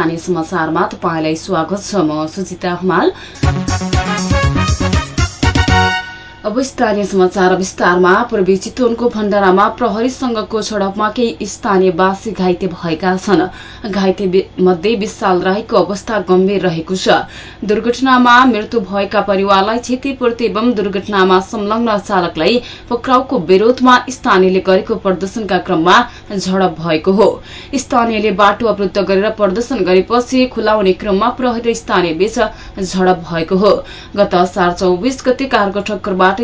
स्थानीय समाचारमा तपाईँलाई स्वागत छ। म सुजिता हमाल। अब स्थानीय समाचार विस्तारमा पूर्वी चितवनको भण्डारामा प्रहरीसँगको झडपमा केही स्थानीयवासी घाइते भएका छन्। घाइते मध्ये विशाल राईको अवस्था गम्भीर रहेको छ। दुर्घटनामा मृत्यु भएका परिवारलाई क्षतिपूर्ति एवं दुर्घटनामा संलग्न चालकलाई पक्राउको विरोधमा स्थानीयले गरेको प्रदर्शनका क्रममा झडप भएको हो। स्थानीयले बाटो अवरूद्ध गरेर प्रदर्शन गरेपछि खुलाउने क्रममा प्रहरी स्थानीय बीच झडप भएको हो। गत असार चौबिस गते कारको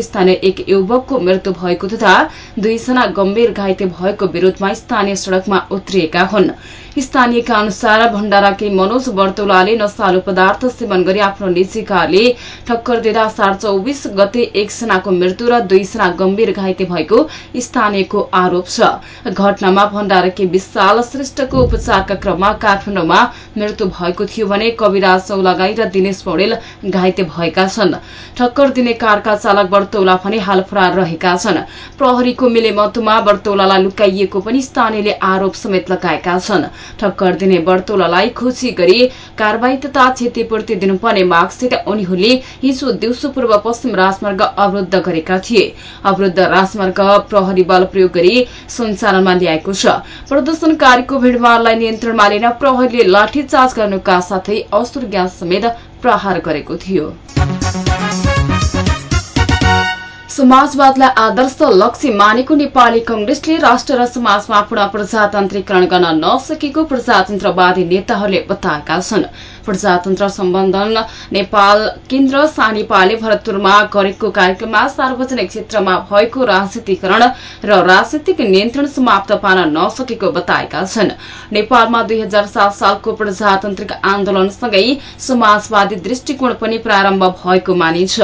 स्थानीय एक युवकको मृत्यु भएको तथा दुईजना गम्भीर घाइते भएको विरोधमा स्थानीय सड़कमा उत्रिएका हुन्। स्थानीयका अनुसार भण्डाराकी मनोज वर्तौलाले नशालु पदार्थ सेवन गरी आफ्नो निजी कारले ठक्कर दिँदा साढ चौबिस गते एकजनाको मृत्यु र दुईजना गम्भीर घाइते भएको स्थानीयको आरोप छ। घटनामा भण्डाराकी विशाल श्रेष्ठको उपचारका क्रममा काठमाडौँमा मृत्यु भएको थियो भने कविराज चौलागाई र दिनेश पौडेल घाइते भएका छन्। ठक्कर दिने कारका चालक बर्तौला भने हाल फरार रहेका छन्। प्रहरीको मिलेमतुमा बर्तौलालाई लुकाइएको पनि स्थानीयले आरोप समेत लगाएका छन्। ठक्कर दिने बर्तौलालाई खुशी गरी कारवाही तथा क्षतिपूर्ति दिनुपर्ने मागसित उनीहरूले हिजो दिउँसो पूर्व पश्चिम राजमार्ग अवरूद्ध गरेका थिए। अवरूद्ध राजमार्ग प्रहरी बल प्रयोग गरी सञ्चालनमा ल्याएको छ। प्रदर्शनकारीको भीड़भाड़लाई नियन्त्रणमा लिन प्रहरीले लाठीचार्ज गर्नुका साथै असुर ग्यास समेत प्रहार गरेको थियो। समाजवादलाई आदर्श लक्ष्य मानेको नेपाली कंग्रेसले राष्ट्र र समाजमा पुनः प्रजातान्त्रिकरण गर्न नसकेको प्रजातन्त्रवादी नेताहरूले बताएका छन्। प्रजातन्त्र सम्बन्धन नेपाल केन्द्र सानिपाले भरतपुरमा गरेको कार्यक्रममा सार्वजनिक क्षेत्रमा भएको राजनीतिकरण र राजनीतिक नियन्त्रण समाप्त पार्न नसकेको बताएका छन्। नेपालमा दुई सालको प्रजातान्त्रिक आन्दोलनसँगै समाजवादी दृष्टिकोण पनि प्रारम्भ भएको मानिन्छ।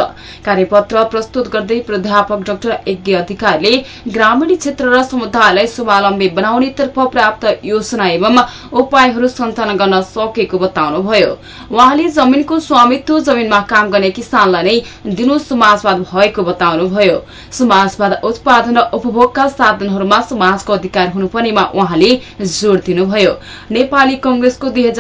कार्यपत्र प्रस्तुत गर्दै प्राध्यापक डाक्टर यज्ञ अधिकारीले ग्रामीण क्षेत्र र समुदायलाई स्वावलम्बी बनाउनेतर्फ प्राप्त योजना एवं उपायहरू सञ्चालन गर्न सकेको बताउनुभयो। उहाँले जमीनको स्वामित्व जमीनमा काम गर्ने किसानलाई नै दिनु समाजवाद भएको बताउनुभयो। समाजवाद उत्पादन र उपभोगका साधनहरूमा समाजको अधिकार हुनुपर्नेमा उहाँले जोड़ दिनुभयो। नेपाली कंग्रेसको दुई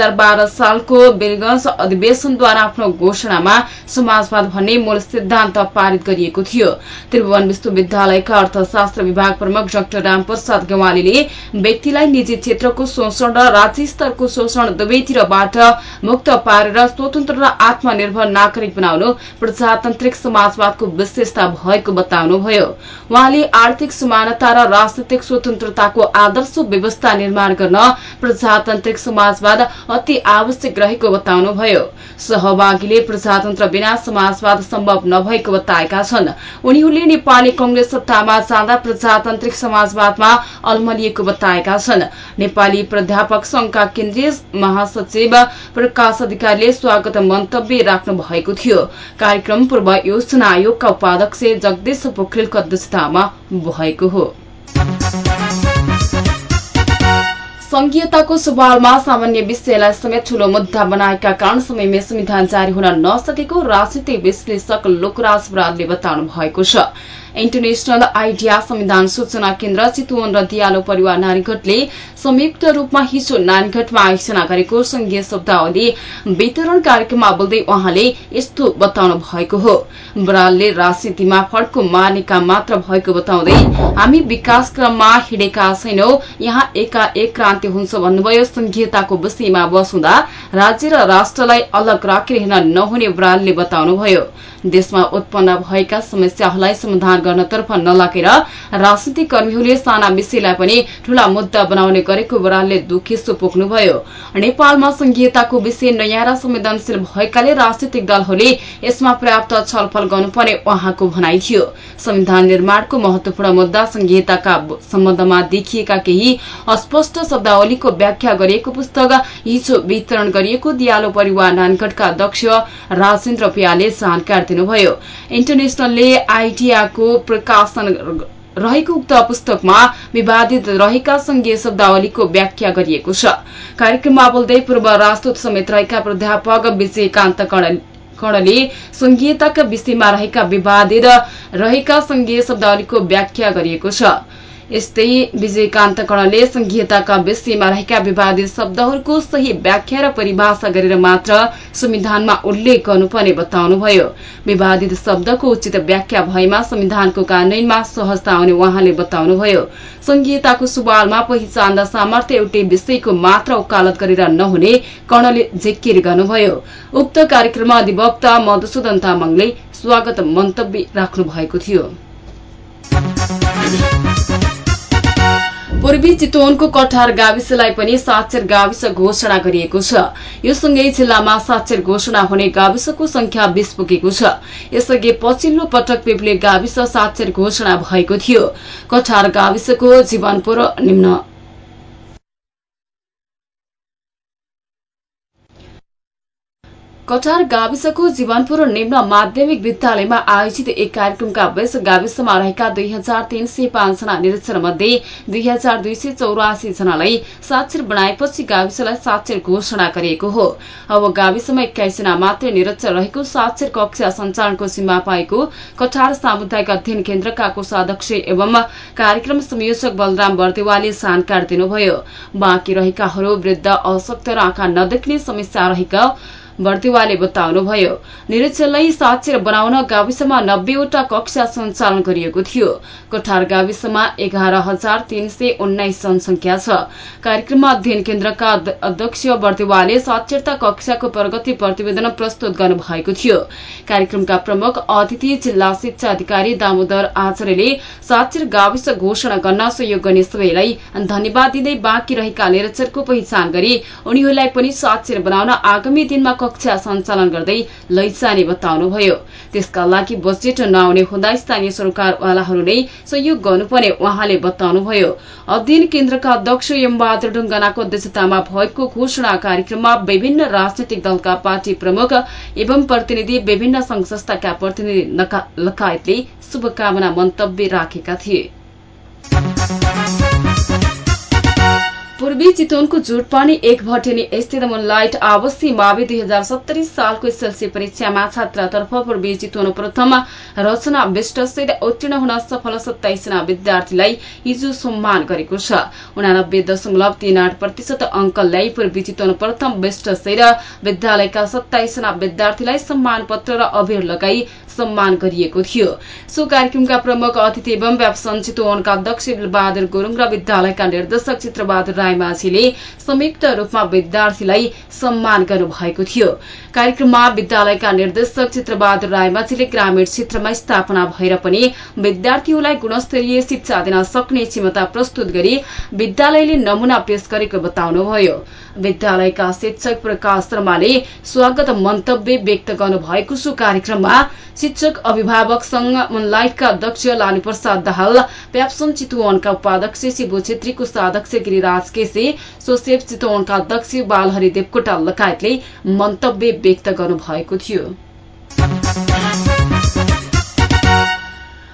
सालको वीरगंज अधिवेशनद्वारा आफ्नो घोषणामा समाजवाद भन्ने मूल सिद्धान्त पारित गरिएको थियो। त्रिभुवन विश्वविद्यालयका अर्थशास्त्र विभाग प्रमुख डाक्टर रामप्रसाद गेवालीले व्यक्तिलाई निजी क्षेत्रको शोषण र राज्य स्तरको शोषण दुवैतिरबाट मुक्त पारेर स्वतन्त्र र आत्मनिर्भर नागरिक बनाउनु प्रजातान्त्रिक समाजवादको विशेषता भएको बताउनुभयो। उहाँले आर्थिक समानता र राजनैतिक स्वतन्त्रताको आदर्श व्यवस्था निर्माण गर्न प्रजातान्त्रिक समाजवाद अति आवश्यक रहेको बताउनुभयो। सहभागीले प्रजातन्त्र बिना समाजवाद सम्भव नभएको बताएका छन्। उनीहरूले नेपाली कंग्रेस सत्तामा जाँदा प्रजातान्त्रिक समाजवादमा अल्मलिएको बताएका छन्। नेपाली प्राध्यापक संघका केन्द्रीय महासचिव प्रकाश अधिकारीले स्वागत मन्तव्य राख्नु भएको थियो। कार्यक्रम पूर्व योजना आयोगका उपाध्यक्ष जगदीश पोखरेलको अध्यक्षतामा भएको हो। संघीयताको सवालमा सामान्य विषयलाई समेत ठूलो मुद्दा बनाएका कारण समयमै संविधान जारी हुन नसकेको राजनीतिक विश्लेषक लोकराज बरालले बताउनु भएको छ। इन्टरनेशनल आइडिया संविधान सूचना केन्द्र चितवन र दियालो परिवार नानीगढले संयुक्त रूपमा हिजो नानीगढमा आयोजना गरेको संघीय शब्दावली वितरण कार्यक्रममा बोल्दै उहाँले यस्तो बताउनु भएको हो बरालले राजनीतिमा फड्को मार्ने मात्र भएको बताउँदै हामी विकास क्रममा हिँडेका छैनौ यहाँ एका एक क्रान्ति हुन्छ भन्नुभयो संघीयताको विषयमा बसुँदा राज्य र राष्ट्रलाई अलग राखेर हिँड्न नहुने बरालले बताउनुभयो देशमा उत्पन्न भएका समस्याहरूलाई समाधान गर्नतर्फ नलागेर राजनीतिक कर्मीहरूले साना विषयलाई पनि ठूला मुद्दा बनाउने गरेको बरालले दुखेसो पोख्नुभयो नेपालमा संघीयताको विषय नयाँ र संवेदनशील भएकाले राजनीतिक दलहरूले यसमा पर्याप्त छलफल गर्नुपर्ने उहाँको भनाइ थियो। संविधान निर्माणको महत्वपूर्ण मुद्दा संघीयताका सम्बन्धमा देखिएका केही अस्पष्ट शब्दावलीको व्याख्या गरिएको पुस्तक हिजो वितरण गरिएको दियालो परिवार नानगढका अध्यक्ष राजेन्द्र पियाले जानकारी दिनुभयो इन्टरनेशनलले आइडियाको प्रकाशन रहेको उक्त पुस्तकमा विवादित रहेका संघीय शब्दावलीको व्याख्या गरिएको छ। कार्यक्रममा बोल्दै पूर्व राजदूत समेत रहेका प्राध्यापक विजयकान्त कर्णले संघीयताका विषयमा रहेका विवादित रहेका संघीय शब्दावलीको व्याख्या गरिएको छ। यस्तै विजयकान्त कणले संघीयताका विषयमा रहेका विवादित शब्दहरूको सही व्याख्या र परिभाषा गरेर मात्र संविधानमा उल्लेख गर्नुपर्ने बताउनुभयो। विवादित शब्दको उचित व्याख्या भएमा संविधानको कार्यान्वयनमा सहजता आउने उहाँले बताउनुभयो। संघीयताको सुवालमा पहिचान सामर्थ्य एउटै विषयको मात्र उकालत गरेर नहुने कर्णले झिक्किर गर्नुभयो। उक्त कार्यक्रममा अधिवक्ता मधुसूदन तामाङले स्वागत मन्तव्य राख्नु भएको थियो। पूर्वी चितवनको कठार गाविसलाई पनि साक्षर गाविस घोषणा गरिएको छ। यो सँगै जिल्लामा साक्षर घोषणा हुने गाविसको संख्या बीस पुगेको छ। यसअघि पछिल्लो पटक पिप्ले गाविस साक्षर घोषणा भएको थियो। कठार गाविसको जीवनपुर निम्न कटार गाविसको जीवनपुर निम्न माध्यमिक विद्यालयमा आयोजित एक कार्यक्रमका बीच गाविसमा रहेका दुई हजार तीन सय पाँचजना निरीक्षण मध्ये दुई हजार दुई सय चौरासी जनालाई साक्षर बनाएपछि गाविसलाई साक्षर घोषणा गरिएको हो। अब गाविसमा एक्काइसजना मात्रै निरक्षर रहेको साक्षर कक्षा सञ्चालनको सीमा पाएको कठार सामुदायिक अध्ययन केन्द्रका कोषाध्यक्ष एवं कार्यक्रम संयोजक बलराम बर्देवाले जानकारी दिनुभयो। बाँकी रहेकाहरू वृद्ध अशक्त र आँखा नदेख्ने समस्या रहेका बर्दिवाले बताउनुभयो निरीक्षणलाई साक्षर बनाउन गाविसमा नब्बेवटा कक्षा सञ्चालन गरिएको थियो। कठार गाविसमा एघार हजार तीन सय उन्नाइस जनसंख्या छ। कार्यक्रममा अध्ययन केन्द्रका अध्यक्ष बर्दिवाले साक्षरता कक्षाको प्रगति प्रतिवेदन प्रस्तुत गर्नुभएको थियो। कार्यक्रमका प्रमुख अतिथि जिल्ला शिक्षा अधिकारी दामोदर आचार्यले साक्षर गाविस घोषणा गर्न सहयोग गर्ने सबैलाई धन्यवाद दिँदै बाँकी रहेका निरक्षरको पहिचान गरी उनीहरूलाई पनि साक्षर बनाउन आगामी दिनमा कक्षा सञ्चालन गर्दै लैजाने बताउनुभयो। त्यसका लागि बजेट नआउने हुँदा स्थानीय सरकारवालाहरू नै सहयोग गर्नुपर्ने उहाँले बताउनुभयो। अध्ययन केन्द्रका अध्यक्ष यमबहादुर ढुङ्गानाको अध्यक्षतामा भएको घोषणा कार्यक्रममा विभिन्न राजनैतिक दलका पार्टी प्रमुख एवं प्रतिनिधि विभिन्न संघ संस्थाका प्रतिनिधि लगायतले शुभकामना मन्तव्य राखेका थिए। पूर्वी चितवनको जुटपानी एक भटेनी स्थित मुनलाइट आवासीय मावि दुई हजार सत्तरी सालको एसएलसी परीक्षामा छात्रातर्फ पूर्वी चितवन प्रथम रचना विष्टसहित उत्तीर्ण हुन सफल सत्ताइसजना विद्यार्थीलाई हिजो सम्मान गरेको छ। उनानब्बे दशमलव तीन आठ प्रतिशत अङ्क ल्याई पूर्वी चितवन प्रथम विष्टसहित विद्यालयका सत्ताइसजना विद्यार्थीलाई सम्मान पत्र र अबिर लगाई सम्मान गरिएको थियो। सो कार्यक्रमका प्रमुख अतिथि एवं व्यापसन चितवनका अध्यक्ष बहादुर गुरूङ र विद्यालयका निर्देशक चित्रबहादुर राईमाझीले संयुक्त रूपमा विद्यार्थीलाई सम्मान गर्नुभएको थियो। कार्यक्रममा विद्यालयका निर्देशक चित्रबहादुर राईमाझीले ग्रामीण क्षेत्रमा स्थापना भएर पनि विद्यार्थीहरूलाई गुणस्तरीय शिक्षा दिन सक्ने क्षमता प्रस्तुत गरी विद्यालयले नमूना पेश गरेको बताउनुभयो। विद्यालयका शिक्षक प्रकाश शर्माले स्वागत मन्तव्य व्यक्त गर्नुभएको छ कार्यक्रममा शिक्षक अभिभावक संघ मुनलाइटका अध्यक्ष लालु प्रसाद दाहाल प्याप्सन चितुवनका उपाध्यक्ष शिवु छेत्रीको साध्यक्ष गिरिराज केसी सोसेफ चितवनका अध्यक्ष बालहरि देवकोटा लगायतले मन्तव्य व्यक्त गर्नुभएको थियो।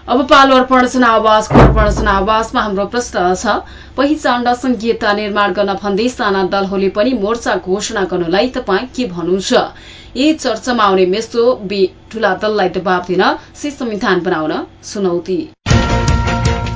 अब पालो अर्पण जनावासको अर्पण जनावासमा हाम्रो प्रश्न छ। पहिचान संघीयता निर्माण गर्न भन्दै साना दलहरूले पनि मोर्चा घोषणा गर्नलाई तपाईँ के भन्नुहुन्छ? यी चर्चामा आउने मेसो बी ठूला दललाई दबाव दिन सी संविधान बनाउन चुनौती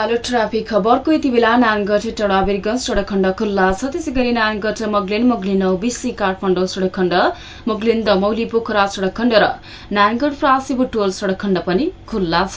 पालो ट्राफिक खबरको यति बेला नानगढ टडाबेरगंज सडक खण्ड खुल्ला। छ त्यसै गरी नानगढ मगलिन मगलिन ओबिसी काठमाडौँ सडक खण्ड मगलिन दमौली पोखरा सडक खण्ड र नानगढ फ्रासी बुटोल सडक खण्ड पनि खुल्ला छ।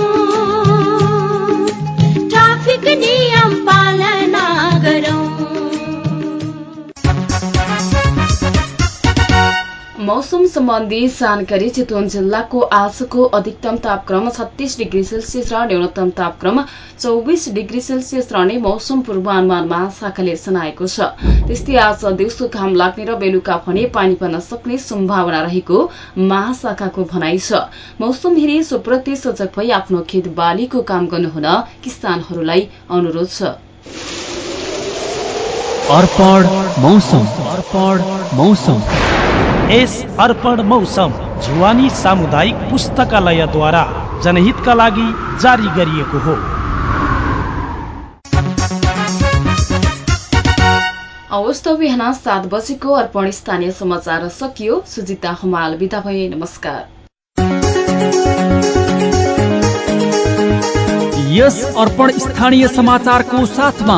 मौसम सम्बन्धी जानकारी चितवन जिल्लाको आजको अधिकतम तापक्रम छत्तीस डिग्री सेल्सियस र न्यूनतम तापक्रम चौबिस डिग्री सेल्सियस रहने मौसम पूर्वानुमान महाशाखाले जनाएको छ। त्यस्तै आज दिउँसो घाम लाग्ने र बेलुका भने पानी पर्न सक्ने सम्भावना रहेको महाशाखाको भनाइ छ। मौसम हेरी सुप्रति सजग भई आफ्नो खेत बालीको काम गर्नुहुन किसानहरूलाई अनुरोध छ। अर्पण मौसम। अर्पण मौसम। यस अर्पण मौसम जुवानी सामुदायिक पुस्तकालयद्वारा जनहितका लागि जारी गरिएको हो। अवस्था बिहान सात बजेको अर्पण स्थानीय समाचार सकियो। सुजिता हमाल बिदा भए नमस्कार। यस अर्पण स्थानीय समाचारको साथमा